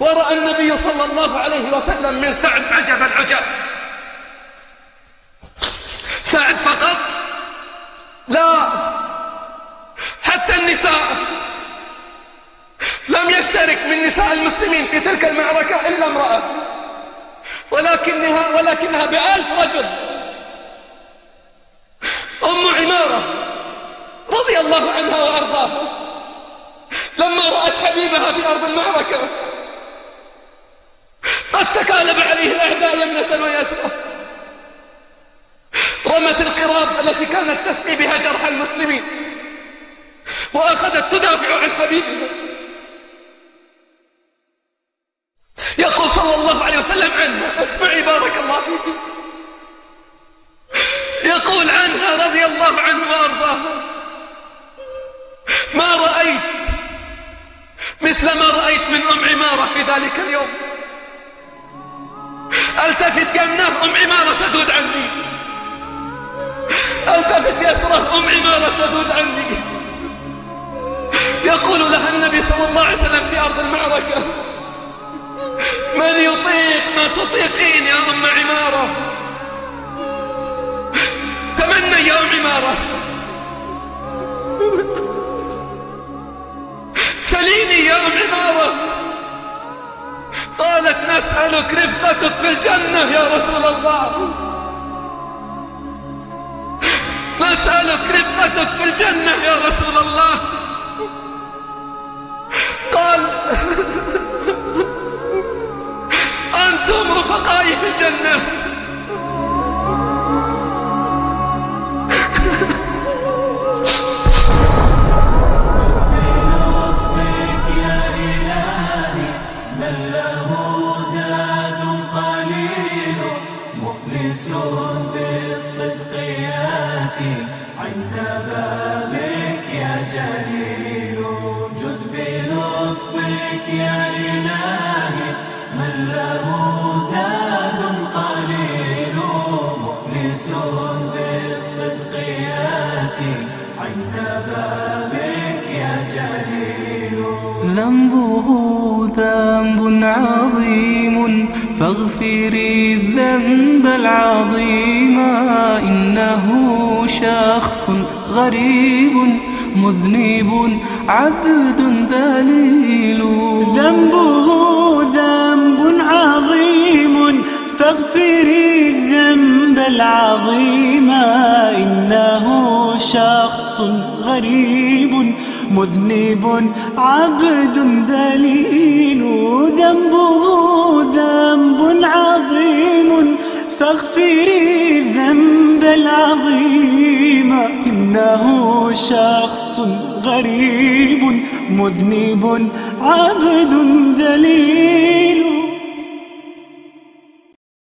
ورأى النبي صلى الله عليه وسلم من سعد عجب العجب. سعد فقط لا حتى النساء لم يشترك من نساء المسلمين في تلك المعركة إلا امرأة. ولكنها ولكنها بألف رجل. أم عمارة رضي الله عنها وأرضاها. لما رأت حبيبها في أرض المعركة تكالب عليه الأعداء يمنة ويسرى رمت القراب التي كانت تسقي بها جرح المسلمين وأخذت تدافع عن حبيبها. يقول صلى الله عليه وسلم عنها اسمعي بارك الله فيك. يقول عنها رضي الله عنه وأرضاها ما رأيت مثل ما رأيت من أم عمارة في ذلك اليوم. التفت يمناه أم عمارة تذود عني. التفت يسره أم عمارة تذود عني. يقول لها النبي صلى الله عليه وسلم في أرض المعركة من يطيق ما تطيقين يا أم عمارة؟ تمنى يا أم عمارة. نسألك رفقتك في الجنة يا رسول الله. نسألك رفقتك في الجنة يا رسول الله. قال أنتم رفقائي في الجنة. مفلس بالصدق ياتي. عند بابك يا جليل جد بلطفك يا إلهي. من له زاد قليل مفلس بالصدق ياتي. عند بابك ذنبه ذنب عظيم. فاغفري الذنب العظيم إنه شخص غريب مذنب عبد ذليل. ذنبه ذنب عظيم فاغفري الذنب العظيم إنه شخص غريب. مذنب عبد ذليل ذنبه ذنب عظيم فاغفري الذنب العظيم إنه شخص غريب مذنب عبد ذليل